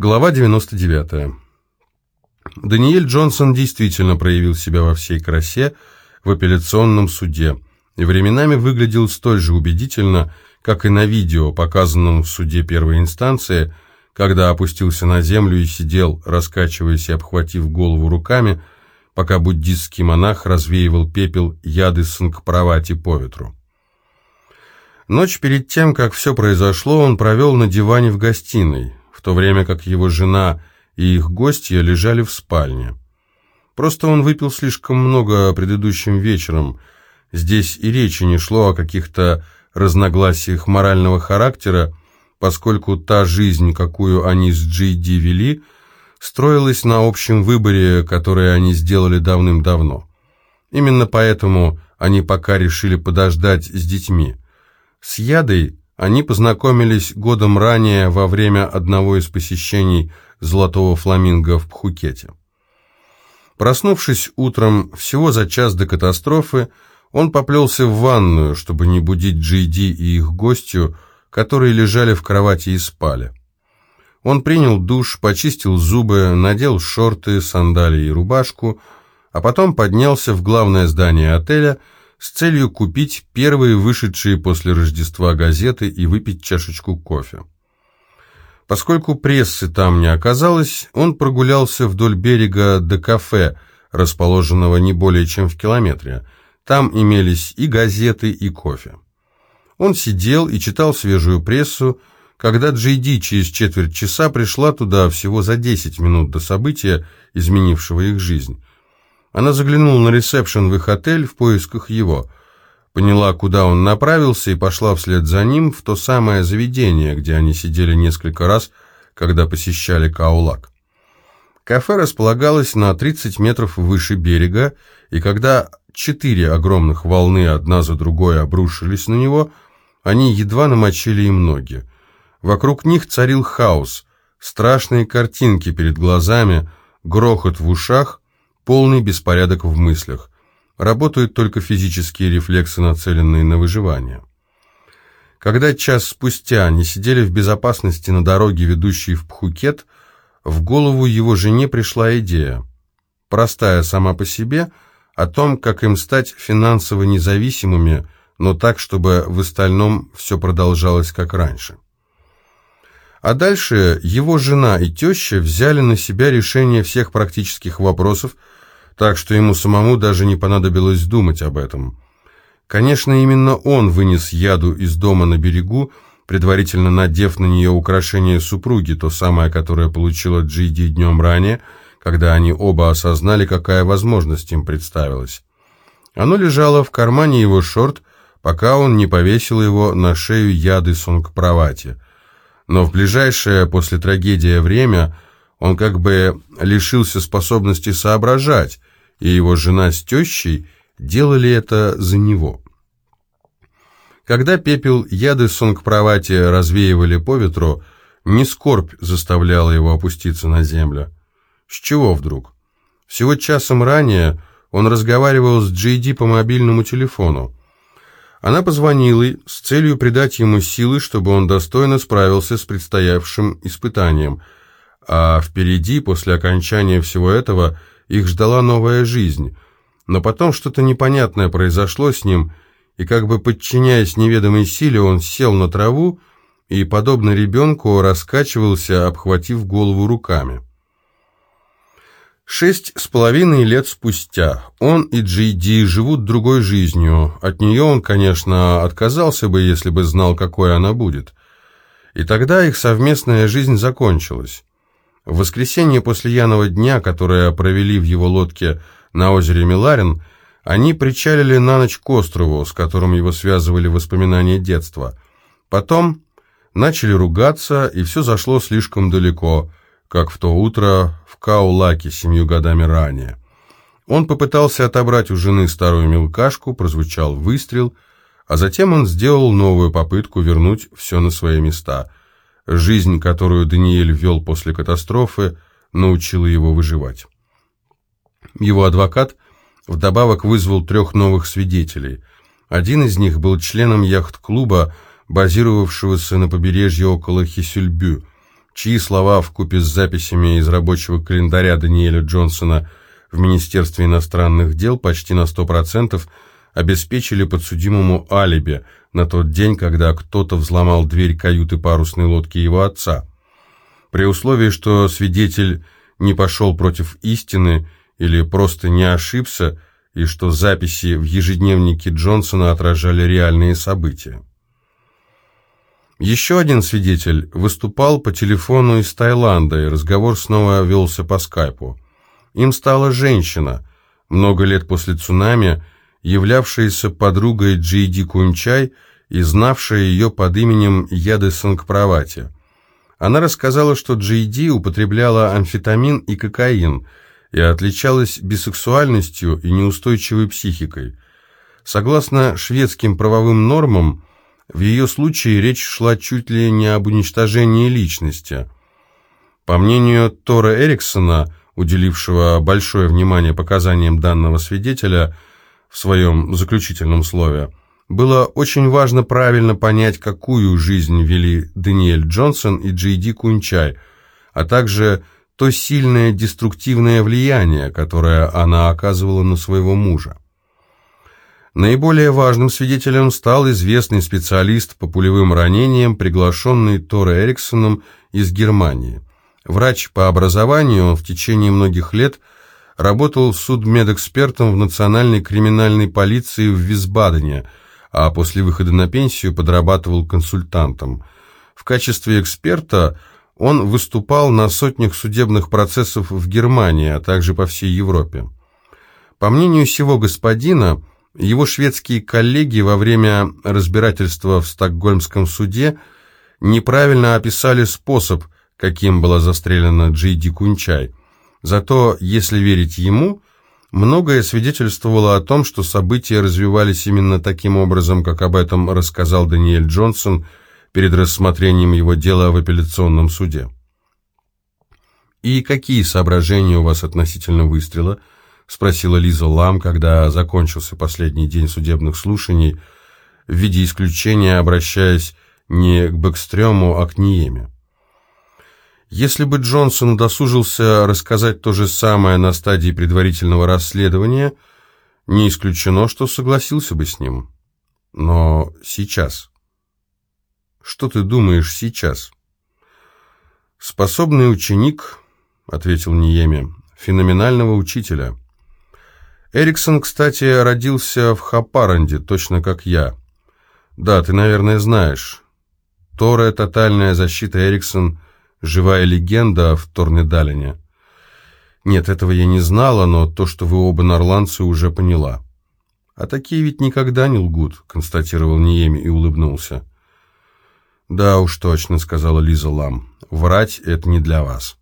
Глава 99. Даниэль Джонсон действительно проявил себя во всей красе в апелляционном суде и временами выглядел столь же убедительно, как и на видео, показанном в суде первой инстанции, когда опустился на землю и сидел, раскачиваясь и обхватив голову руками, пока буддистский монах развеивал пепел яды сангпаравати по ветру. Ночь перед тем, как все произошло, он провел на диване в гостиной, в то время как его жена и их гостья лежали в спальне. Просто он выпил слишком много предыдущим вечером. Здесь и речи не шло о каких-то разногласиях морального характера, поскольку та жизнь, какую они с Джейди вели, строилась на общем выборе, который они сделали давным-давно. Именно поэтому они пока решили подождать с детьми. С Ядой они познакомились годом ранее во время одного из посещений «Золотого фламинго» в Пхукете. Проснувшись утром всего за час до катастрофы, он поплелся в ванную, чтобы не будить Джейди и их гостью, которые лежали в кровати и спали. Он принял душ, почистил зубы, надел шорты, сандалии и рубашку, а потом поднялся в главное здание отеля – с целью купить первые вышедшие после Рождества газеты и выпить чашечку кофе. Поскольку прессы там не оказалось, он прогулялся вдоль берега до кафе, расположенного не более чем в километре. Там имелись и газеты, и кофе. Он сидел и читал свежую прессу, когда Джейди через четверть часа пришла туда всего за 10 минут до события, изменившего их жизнь. Она заглянула на ресепшн в их отель в поисках его. Поняла, куда он направился, и пошла вслед за ним в то самое заведение, где они сидели несколько раз, когда посещали Каулак. Кафе располагалось на 30 метров выше берега, и когда четыре огромных волны одна за другой обрушились на него, они едва намочили им ноги. Вокруг них царил хаос, страшные картинки перед глазами, грохот в ушах — полный беспорядок в мыслях. Работают только физические рефлексы, нацеленные на выживание. Когда час спустя они сидели в безопасности на дороге, ведущей в Пхукет, в голову его жене пришла идея, простая сама по себе, о том, как им стать финансово независимыми, но так, чтобы в остальном все продолжалось как раньше. А дальше его жена и теща взяли на себя решение всех практических вопросов, так что ему самому даже не понадобилось думать об этом. Конечно, именно он вынес яду из дома на берегу, предварительно надев на нее украшение супруги, то самое, которое получила Джиди днем ранее, когда они оба осознали, какая возможность им представилась. Оно лежало в кармане его шорт, пока он не повесил его на шею яды сонг-кровати. Но в ближайшее после трагедии время он как бы лишился способности соображать, и его жена с тещей делали это за него. Когда пепел яды сонг-кровати развеивали по ветру, не скорбь заставляла его опуститься на землю. С чего вдруг? Всего часом ранее он разговаривал с Джейди по мобильному телефону. Она позвонила с целью придать ему силы, чтобы он достойно справился с предстоявшим испытанием, а впереди, после окончания всего этого, их ждала новая жизнь. Но потом что-то непонятное произошло с ним, и как бы подчиняясь неведомой силе, он сел на траву и, подобно ребенку, раскачивался, обхватив голову руками. Шесть с половиной лет спустя он и Джейди живут другой жизнью. От нее он, конечно, отказался бы, если бы знал, какой она будет. И тогда их совместная жизнь закончилась. В воскресенье после Янова дня, которое провели в его лодке на озере Миларин, они причалили на ночь к острову, с которым его связывали воспоминания детства. Потом начали ругаться, и все зашло слишком далеко, как в то утро в Каулаке семью годами ранее. Он попытался отобрать у жены старую мелкашку, прозвучал выстрел, а затем он сделал новую попытку вернуть все на свои места – Жизнь, которую Даниэль вел после катастрофы, научила его выживать. Его адвокат вдобавок вызвал трех новых свидетелей. Один из них был членом яхт-клуба, базировавшегося на побережье около Хисюльбю, чьи слова в купе с записями из рабочего календаря Даниэля Джонсона в Министерстве иностранных дел почти на 100% обеспечили подсудимому алиби на тот день, когда кто-то взломал дверь каюты парусной лодки его отца. При условии, что свидетель не пошел против истины или просто не ошибся, и что записи в ежедневнике Джонсона отражали реальные события. Еще один свидетель выступал по телефону из Таиланда, и разговор снова велся по скайпу. Им стала женщина, много лет после цунами, являвшаяся подругой Джейди Кунчай и знавшая ее под именем Яды Сангправати. Она рассказала, что Джейди употребляла амфетамин и кокаин и отличалась бисексуальностью и неустойчивой психикой. Согласно шведским правовым нормам, в ее случае речь шла чуть ли не об уничтожении личности. По мнению Тора Эриксона, уделившего большое внимание показаниям данного свидетеля в своем заключительном слове, было очень важно правильно понять, какую жизнь вели Даниэль Джонсон и Джей Ди Кунчай, а также то сильное деструктивное влияние, которое она оказывала на своего мужа. Наиболее важным свидетелем стал известный специалист по пулевым ранениям, приглашенный Торо Эриксоном из Германии. Врач по образованию, он в течение многих лет работал судмедэкспертом в Национальной криминальной полиции в Висбадене, а после выхода на пенсию подрабатывал консультантом. В качестве эксперта он выступал на сотнях судебных процессов в Германии, а также по всей Европе. По мнению сего господина, его шведские коллеги во время разбирательства в Стокгольмском суде неправильно описали способ, каким была застрелена Джейди Кунчай. Зато, если верить ему, многое свидетельствовало о том, что события развивались именно таким образом, как об этом рассказал Даниэль Джонсон перед рассмотрением его дела в апелляционном суде. «И какие соображения у вас относительно выстрела?» — спросила Лиза Лам, когда закончился последний день судебных слушаний, в виде исключения обращаясь не к Бэкстрёму, а к Ниеме. Если бы Джонсон удосужился рассказать то же самое на стадии предварительного расследования, не исключено, что согласился бы с ним. Но сейчас... Что ты думаешь сейчас? «Способный ученик», — ответил Ниеме, — «феноменального учителя». Эриксон, кстати, родился в Хапаранде, точно как я. Да, ты, наверное, знаешь. Тора «Тотальная защита Эриксон» — живая легенда в Торнедалине. Нет, этого я не знала, но то, что вы оба норландцы, уже поняла. А такие ведь никогда не лгут, констатировал Ниеми и улыбнулся. Да уж точно, сказала Лиза Лам. Врать — это не для вас.